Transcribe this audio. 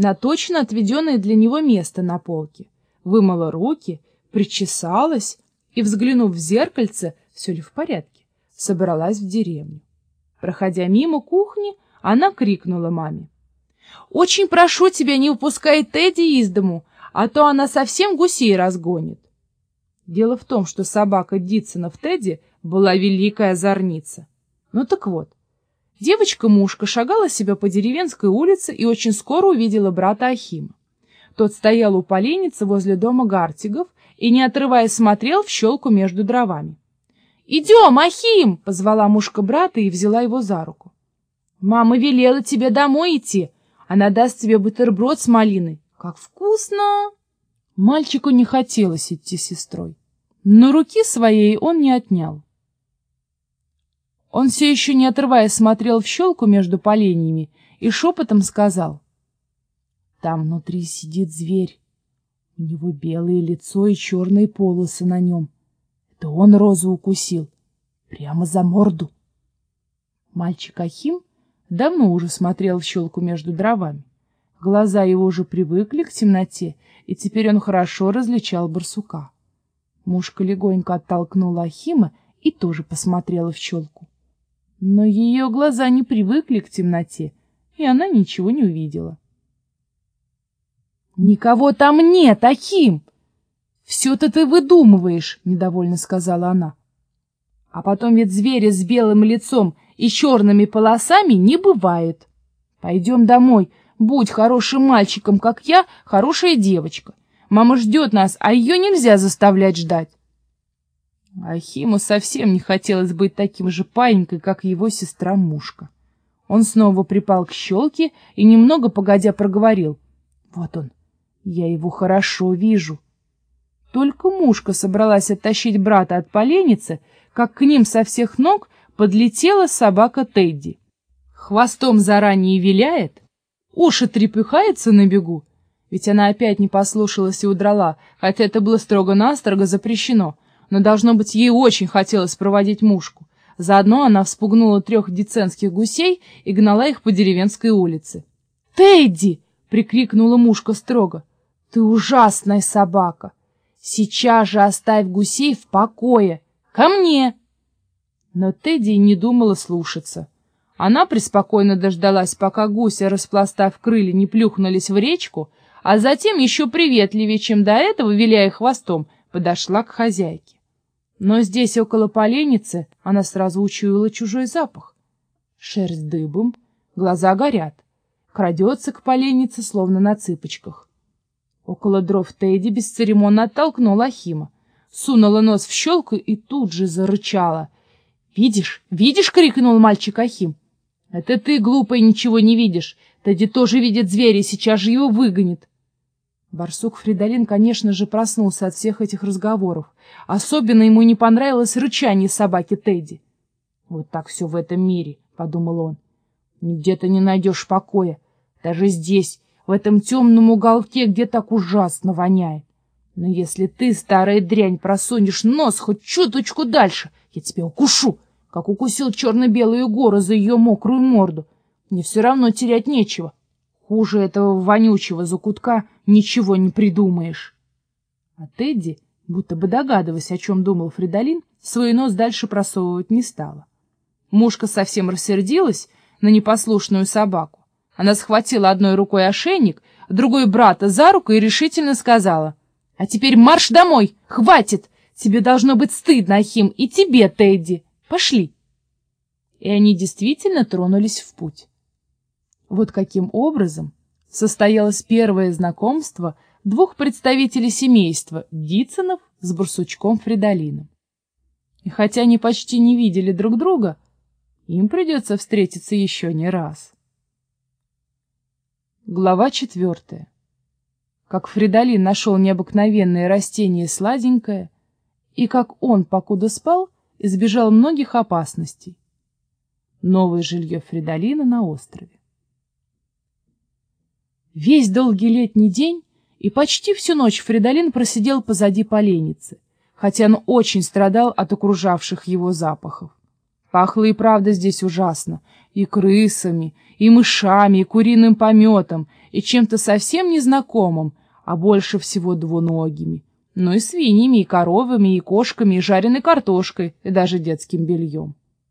на точно отведенное для него место на полке, вымыла руки, причесалась и, взглянув в зеркальце, все ли в порядке, собралась в деревню. Проходя мимо кухни, она крикнула маме. «Очень прошу тебя, не выпускай Тедди из дому, а то она совсем гусей разгонит». Дело в том, что собака Дитсона в Тедди была великая озорница. Ну так вот, девочка-мушка шагала себя по деревенской улице и очень скоро увидела брата Ахима. Тот стоял у поленницы возле дома Гартигов и, не отрываясь, смотрел в щелку между дровами. «Идем, Ахим!» — позвала мушка брата и взяла его за руку. «Мама велела тебе домой идти. Она даст тебе бутерброд с малиной. Как вкусно!» Мальчику не хотелось идти с сестрой, но руки своей он не отнял. Он все еще не отрываясь смотрел в щелку между поленьями и шепотом сказал. «Там внутри сидит зверь. У него белое лицо и черные полосы на нем. Это он розу укусил. Прямо за морду». Мальчик Ахим давно уже смотрел в щелку между дровами. Глаза его уже привыкли к темноте, и теперь он хорошо различал барсука. Мушка легонько оттолкнула Ахима и тоже посмотрела в щелку. Но ее глаза не привыкли к темноте, и она ничего не увидела. «Никого там нет, Ахим! Все-то ты выдумываешь!» — недовольно сказала она. «А потом ведь зверя с белым лицом и черными полосами не бывает. Пойдем домой, будь хорошим мальчиком, как я, хорошая девочка. Мама ждет нас, а ее нельзя заставлять ждать». Ахиму совсем не хотелось быть таким же паинькой, как его сестра-мушка. Он снова припал к щелке и, немного погодя, проговорил. «Вот он, я его хорошо вижу». Только мушка собралась оттащить брата от поленницы, как к ним со всех ног подлетела собака Тедди. Хвостом заранее виляет, уши трепыхается на бегу, ведь она опять не послушалась и удрала, хотя это было строго-настрого запрещено — но, должно быть, ей очень хотелось проводить мушку. Заодно она вспугнула трех деценских гусей и гнала их по деревенской улице. «Тедди!» — прикрикнула мушка строго. «Ты ужасная собака! Сейчас же оставь гусей в покое! Ко мне!» Но Тедди не думала слушаться. Она преспокойно дождалась, пока гуси, распластав крылья, не плюхнулись в речку, а затем еще приветливее, чем до этого, виляя хвостом, подошла к хозяйке. Но здесь, около поленницы, она сразу учуяла чужой запах. Шерсть дыбом, глаза горят. Крадется к поленнице, словно на цыпочках. Около дров Тедди бесцеремонно оттолкнула Ахима. Сунула нос в щелку и тут же зарычала. «Видишь, видишь!» — крикнул мальчик Ахим. «Это ты, глупый, ничего не видишь. Тедди тоже видит зверя и сейчас же его выгонит». Барсук Фридолин, конечно же, проснулся от всех этих разговоров. Особенно ему не понравилось рычание собаки Тедди. «Вот так все в этом мире», — подумал он. «Нигде ты не найдешь покоя. Даже здесь, в этом темном уголке, где так ужасно воняет. Но если ты, старая дрянь, просунешь нос хоть чуточку дальше, я тебя укушу, как укусил черно-белую гору за ее мокрую морду. Мне все равно терять нечего. Хуже этого вонючего закутка ничего не придумаешь. А Тедди, будто бы догадываясь, о чем думал Фридолин, свой нос дальше просовывать не стала. Мушка совсем рассердилась на непослушную собаку. Она схватила одной рукой ошейник, другой брата за руку и решительно сказала, «А теперь марш домой! Хватит! Тебе должно быть стыдно, Ахим, и тебе, Тедди! Пошли!» И они действительно тронулись в путь. Вот каким образом состоялось первое знакомство двух представителей семейства Дицинов с барсучком Фридолином. И хотя они почти не видели друг друга, им придется встретиться еще не раз. Глава четвертая. Как Фридолин нашел необыкновенное растение сладенькое, и как он, покуда спал, избежал многих опасностей. Новое жилье Фридолина на острове. Весь долгий летний день и почти всю ночь Фридолин просидел позади поленницы, хотя он очень страдал от окружавших его запахов. Пахло и правда здесь ужасно, и крысами, и мышами, и куриным пометом, и чем-то совсем незнакомым, а больше всего двуногими, ну и свиньями, и коровами, и кошками, и жареной картошкой, и даже детским бельем.